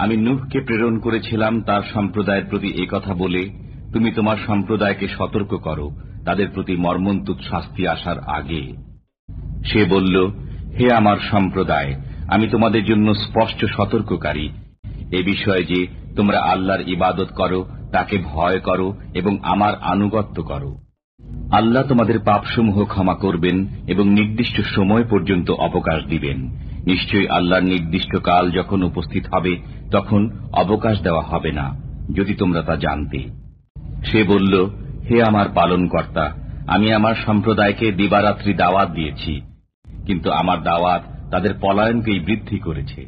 আমি নুহকে প্রেরণ করেছিলাম তার সম্প্রদায়ের প্রতি কথা বলে, তুমি তোমার সম্প্রদায়কে সতর্ক করো, তাদের প্রতি মর্মন্তুদ শাস্তি আসার আগে। সে বলল, হে আমার সম্প্রদায়, আমি তোমাদের জন্য স্পষ্ট সতর্ককারী। এ বিষয়ে যে তোমরা আল্লাহর ইবাদত করো, তাকে ভয় করো এবং আমার আনুগত্য করো। আল্লাহ তোমাদের পাপসমূহ ক্ষমা করবেন এবং নির্দিষ্ট সময় পর্যন্ত অবকাশ দিবেন। নিশ্চয়ই আল্লাহর নির্দিষ্ট কাল যখন উপস্থিত হবে, তখন অবকাশ দেওয়া হবে না, যদি তোমরা তা জানতে। সে বলল, হে আমার পালন কর্তা আমি আমার সম্প্রদায়কে দিবারাত্রি দাওয়াত দিয়েছি, কিন্তু আমার দাওয়াত তাদের পলায়নকেই বৃদ্ধি করেছে।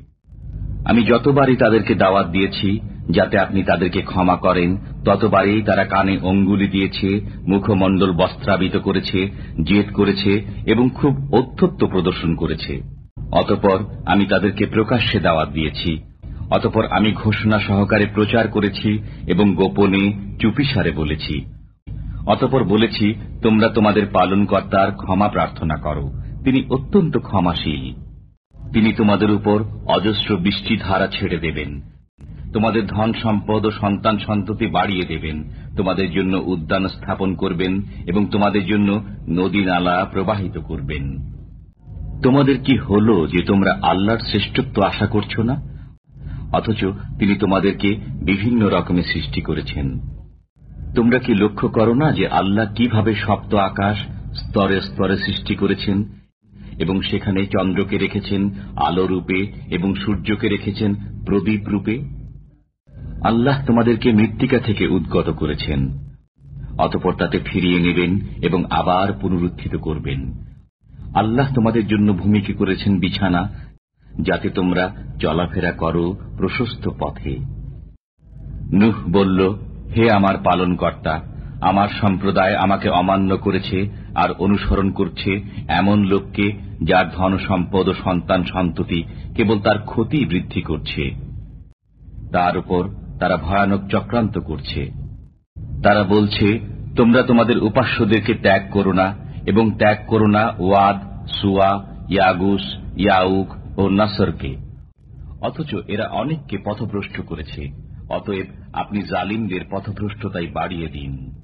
আমি যতবারই তাদেরকে দাওয়াত দিয়েছি, যাতে আপনি তাদেরকে ক্ষমা করেন, ততবারই তারা কানে অঙ্গুলি দিয়েছে, মুখমণ্ডল বস্ত্রাবিত করেছে, জেদ করেছে এবং খুব অত্যত্ব প্রদর্শন করেছে। অতপর আমি তাদেরকে প্রকাশ্যে দাওয়াত দিয়েছি। অতপর আমি ঘোষণা সহকারে প্রচার করেছি এবং গোপনে চুপিসারে বলেছি। অতপর বলেছি, তোমরা তোমাদের পালনকর্তার ক্ষমা প্রার্থনা করো। তিনি অত্যন্ত ক্ষমাশীল। তিনি তোমাদের উপর অজস্র বৃষ্টিধারা ছেড়ে দেবেন। তোমাদের ধন সম্পদ ও সন্তান সন্ততি বাড়িয়ে দেবেন। তোমাদের জন্য উদ্যান স্থাপন করবেন এবং তোমাদের জন্য নদী নালা প্রবাহিত করবেন। তোমাদের কি হল যে তোমরা আল্লাহর শ্রেষ্ঠত্ব আশা করছ না? অথচ তিনি তোমাদেরকে বিভিন্ন রকমের সৃষ্টি করেছেন। তোমরা কি লক্ষ্য করো না যে আল্লাহ কীভাবে সপ্ত আকাশ স্তরে স্তরে সৃষ্টি করেছেন এবং সেখানে চন্দ্রকে রেখেছেন, আলো রূপে এবং সূর্যকে রেখেছেন, প্রদীপ রূপে? আল্লাহ তোমাদেরকে মৃত্তিকা থেকে উদ্গত করেছেন। অতপর তাতে ফিরিয়ে নেবেন এবং আবার পুনরুত্থিত করবেন। আল্লাহ তোমাদের জন্য ভূমিকে করেছেন বিছানা, যাতে তোমরা চলাফেরা করো প্রশস্ত পথে। নুহ বলল, হে আমার পালন কর্তা আমার সম্প্রদায় আমাকে অমান্য করেছে আর অনুসরণ করছে এমন লোককে যার ধন সম্পদ ও সন্তান সন্ততি কেবল তার ক্ষতি বৃদ্ধি করছে। তার উপর তারা ভয়ানক চক্রান্ত করছে। তারা বলছে, তোমরা তোমাদের উপাস্যদেরকে ত্যাগ করো না এবং ত্যাগ করো না ওয়াদ, সুয়া, ইয়াগুস, ইয়াউক ও নাসরকে। অথচ এরা অনেককে পথভ্রষ্ট করেছে। অতএব আপনি জালিমদের পথভ্রষ্টতাই বাড়িয়ে দিন।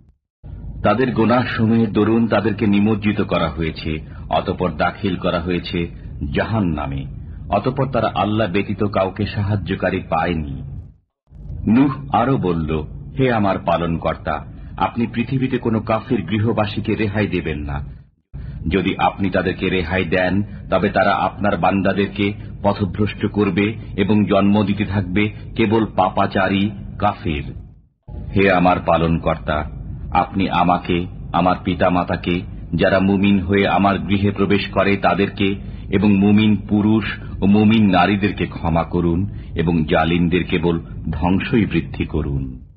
তাদের গোনাসমূহের দরুন তাদেরকে নিমজ্জিত করা হয়েছে, অতপর দাখিল করা হয়েছে জাহান নামে অতপর তারা আল্লাহ ব্যতীত কাউকে সাহায্যকারী পায়নি। নুহ আরও বলল, হে আমার পালন কর্তা আপনি পৃথিবীতে কোনো কাফির গৃহবাসীকে রেহাই দেবেন না। যদি আপনি তাদেরকে রেহাই দেন, তবে তারা আপনার বান্দাদেরকে পথভ্রষ্ট করবে এবং জন্ম দিতে থাকবে কেবল পাপাচারী কাফির। হে আমার পালন কর্তা আপনি আমাকে, আমার পিতা মাতাকে যারা মুমিন হয়ে আমার গৃহে প্রবেশ করে তাদেরকে এবং মুমিন পুরুষ ও মুমিন নারীদেরকে ক্ষমা করুন এবং জালিমদের কেবল ধ্বংসই বৃদ্ধি করুন।